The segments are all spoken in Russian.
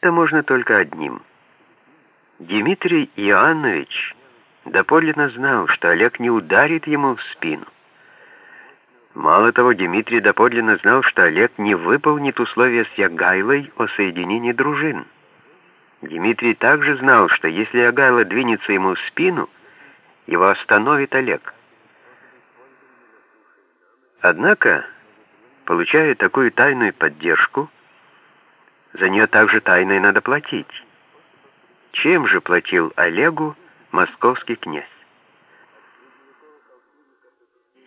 Это можно только одним. Дмитрий Иоаннович доподлинно знал, что Олег не ударит ему в спину. Мало того, Дмитрий доподлинно знал, что Олег не выполнит условия с Ягайлой о соединении дружин. Дмитрий также знал, что если Ягайла двинется ему в спину, его остановит Олег. Однако, получая такую тайную поддержку, за нее также тайной надо платить. Чем же платил Олегу московский князь?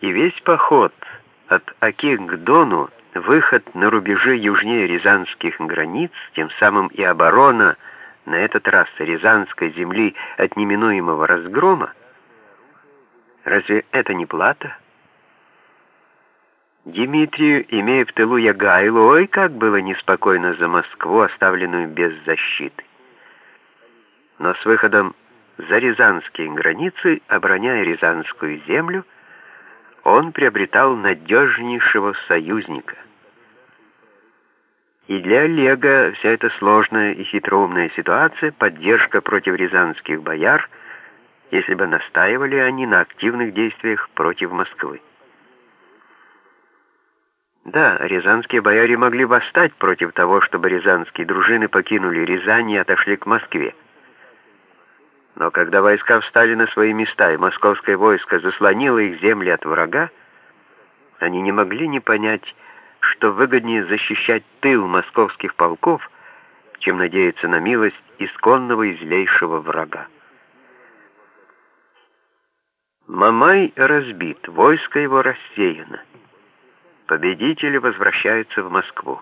И весь поход от Аки к Дону, выход на рубежи южнее рязанских границ, тем самым и оборона на этот раз рязанской земли от неминуемого разгрома, разве это не плата? Дмитрию, имея в тылу Ягайлу, ой, как было неспокойно за Москву, оставленную без защиты. Но с выходом за рязанские границы, обороняя рязанскую землю, он приобретал надежнейшего союзника. И для Олега вся эта сложная и хитроумная ситуация, поддержка против рязанских бояр, если бы настаивали они на активных действиях против Москвы. Да, рязанские бояре могли восстать против того, чтобы рязанские дружины покинули Рязань и отошли к Москве. Но когда войска встали на свои места, и московское войско заслонило их земли от врага, они не могли не понять, что выгоднее защищать тыл московских полков, чем надеяться на милость исконного и злейшего врага. Мамай разбит, войско его рассеяно. Победители возвращаются в Москву.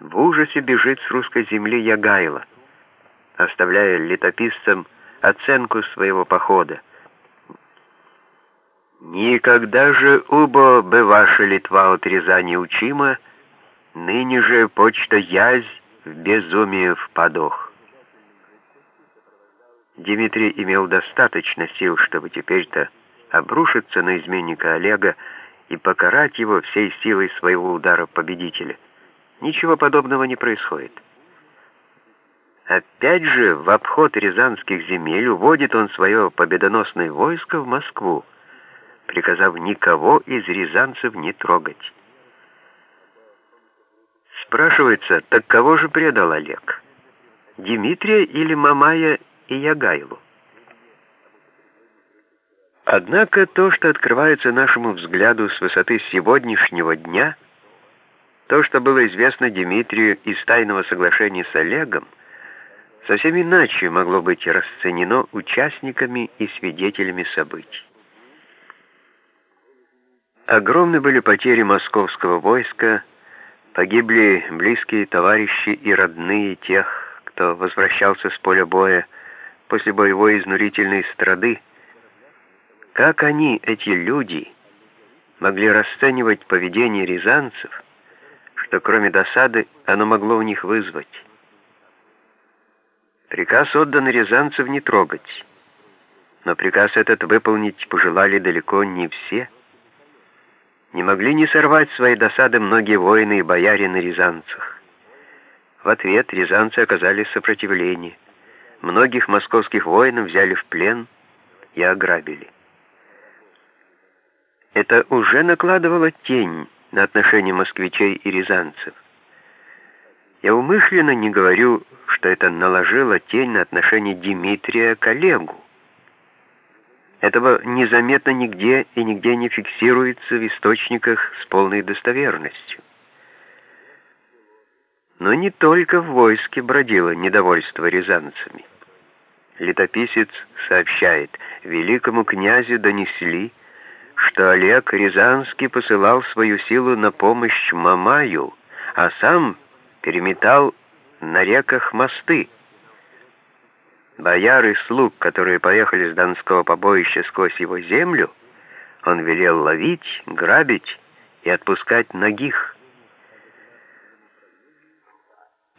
В ужасе бежит с русской земли Ягайло, оставляя летописцам оценку своего похода. «Никогда же убо бы ваша Литва от Рязани учима, ныне же почта язь в безумие впадох». Дмитрий имел достаточно сил, чтобы теперь-то обрушиться на изменника Олега и покарать его всей силой своего удара победителя. Ничего подобного не происходит. Опять же, в обход рязанских земель уводит он свое победоносное войско в Москву, приказав никого из рязанцев не трогать. Спрашивается, так кого же предал Олег? Дмитрия или Мамая и Ягайлу? Однако то, что открывается нашему взгляду с высоты сегодняшнего дня, то, что было известно Дмитрию из тайного соглашения с Олегом, совсем иначе могло быть расценено участниками и свидетелями событий. Огромны были потери московского войска, погибли близкие товарищи и родные тех, кто возвращался с поля боя после боевой изнурительной страды, как они, эти люди, могли расценивать поведение рязанцев, что кроме досады оно могло у них вызвать? Приказ отдан рязанцев не трогать, но приказ этот выполнить пожелали далеко не все. Не могли не сорвать свои досады многие воины и бояре на рязанцах. В ответ рязанцы оказали сопротивление. Многих московских воинов взяли в плен и ограбили. Это уже накладывало тень на отношения москвичей и рязанцев. Я умышленно не говорю, что это наложило тень на отношения Дмитрия к Олегу. Этого незаметно нигде и нигде не фиксируется в источниках с полной достоверностью. Но не только в войске бродило недовольство рязанцами. Летописец сообщает, великому князю донесли, что Олег Рязанский посылал свою силу на помощь Мамаю, а сам переметал на реках мосты. Бояр и слуг, которые поехали с Донского побоища сквозь его землю, он велел ловить, грабить и отпускать ногих.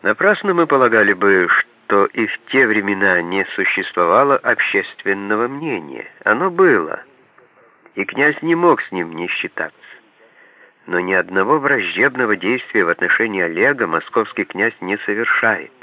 Напрасно мы полагали бы, что и в те времена не существовало общественного мнения. Оно было — и князь не мог с ним не считаться. Но ни одного враждебного действия в отношении Олега московский князь не совершает.